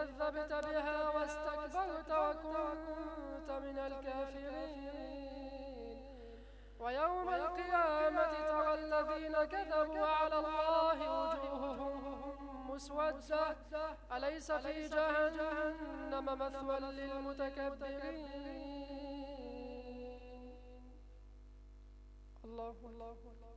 فكذبت بها واستكبرت وكنت من الكافرين. ويوم القيامة ترى الذين كذبوا على الله وجوههم مسودة. أليس في جهنم مثوى للمتكبرين؟ الله الله الله.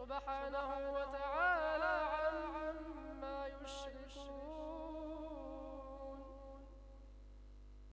سبحانه وتعالى عما يشرك